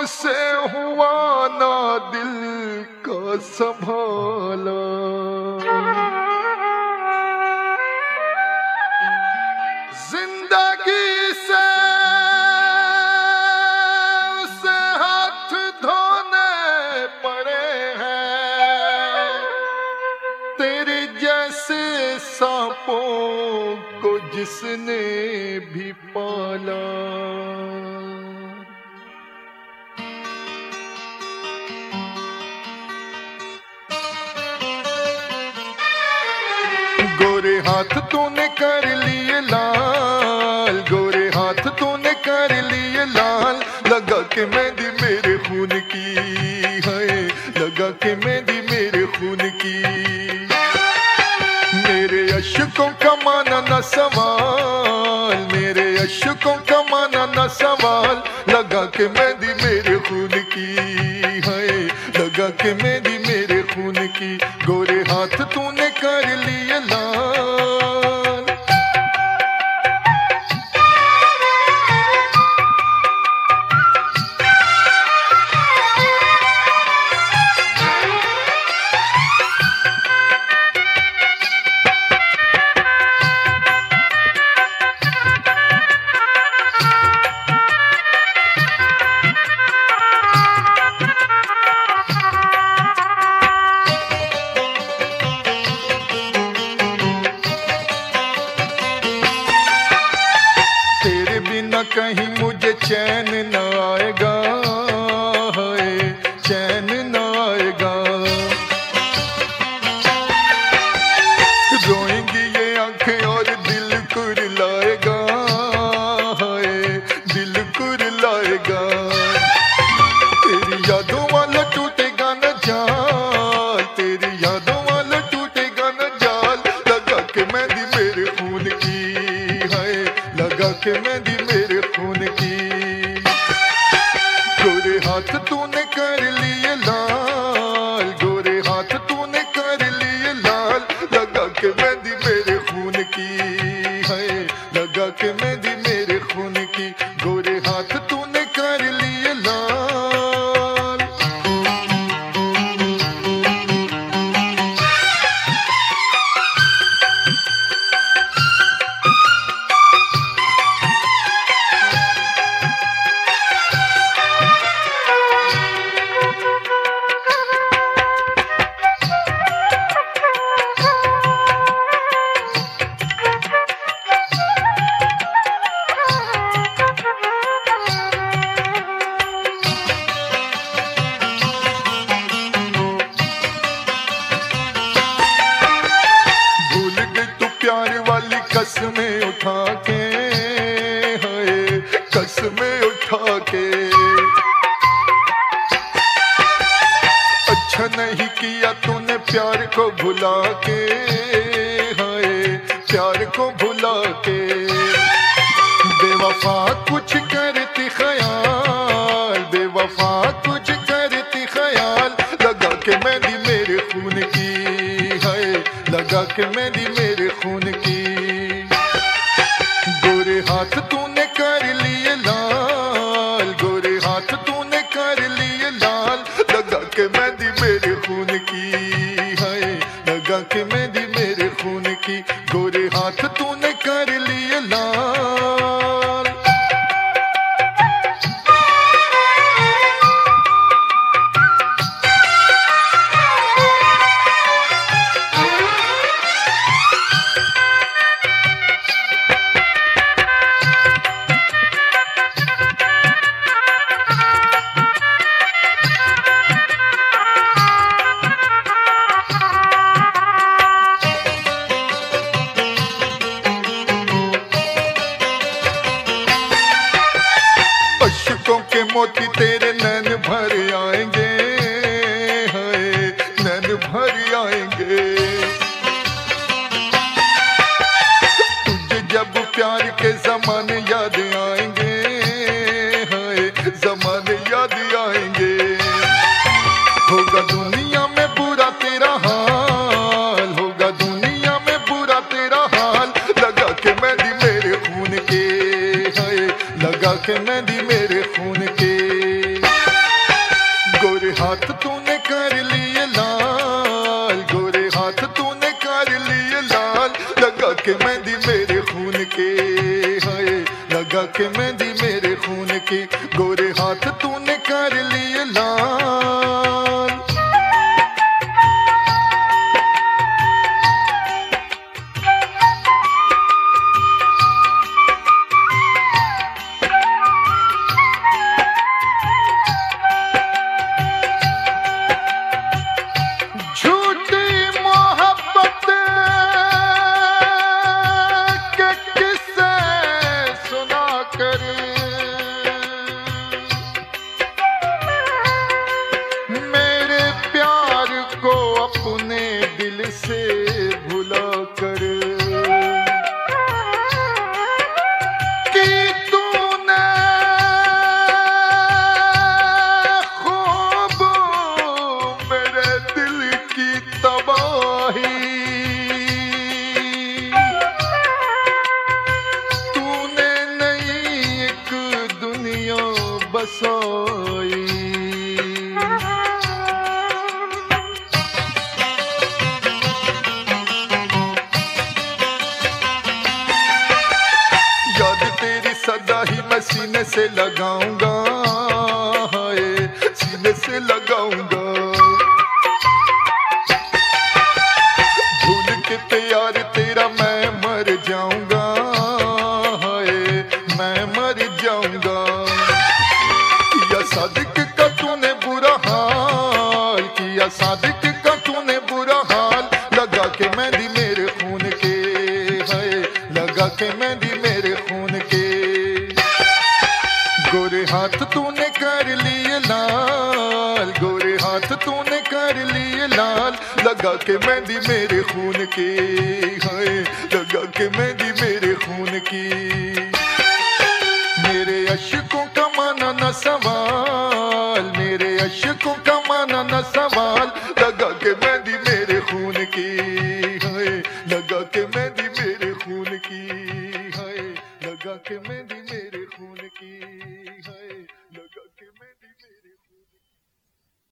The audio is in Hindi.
मुझसे हुआ ना दिल का संभाला। ज़िंदगी से उसे हाथ धोने पड़े हैं। तेरे जैसे सांपों को जिसने भी पाला। गोरे हाथ तूने कर लिए लाल, गोरे हाथ तूने कर लिए लाल। लगा के मेहंदी मेरे खून की है, लगा के मेहंदी मेरे खून की। मेरे अशकों का माना न सवाल, मेरे अशकों का माना न सवाल। लगा के मेहंदी मेरे खून की है, लगा के खून की। गोरे हाथ तूने कर लिए लाल। कहीं मुझे चैन न आएगा चैन न आएगा। रोएँगी ये आँखें और दिल दिल तेरी यादों वाला तेरी यादों वाला लगा के मेहंदी मेरे की लगा के मेहंदी के मेहंदी मेरे खून की है। लगा के वाली कसमें उठा के, हाय, कसमें उठा के। अच्छा नहीं किया तूने प्यार को भुला के, हाय, प्यार को भुला के। बेवफा कुछ करती ख्याल हाथ तूने कर लिए लाल, गोरे हाथ तूने कर लिए लाल। लगा के मेहंदी मेरे खून की है, लगा के मेहंदी मेरे खून की। गोरे हाथ तूने कर लिए लाल। मोती तेरे नैन भर आएँगे, हाय, नैन भर आएँगे। तुझे जब प्यार के जमाने याद आएँगे, हाय, जमाने याद आएँगे। होगा दुनिया में बुरा तेरा हाल, होगा दुनिया में बुरा तेरा हाल। लगा के मेहंदी मेरे खून के, हाय, लगा के मेहंदी मेरे हाथ तूने कर लिए लाल, गोरे हाथ तूने कर लिए लाल। लगा के मेहंदी मेरे खून के, हाय। लगा के मेहंदी मेरे खून की, गोरे हाथ तूने कर लिए याद तेरी सदा ही मैं सीने से लगाऊँगा सीने से लगाऊँगा लगा के मेहंदी मेरे खून की हाय लगा के मेहंदी मेरे खून की मेरे अशकों का माना न सवाल मेरे अशकों का माना न सवाल लगा के मेहंदी मेरे खून की हाय लगा के मेहंदी मेरे खून की हाय लगा के मेहंदी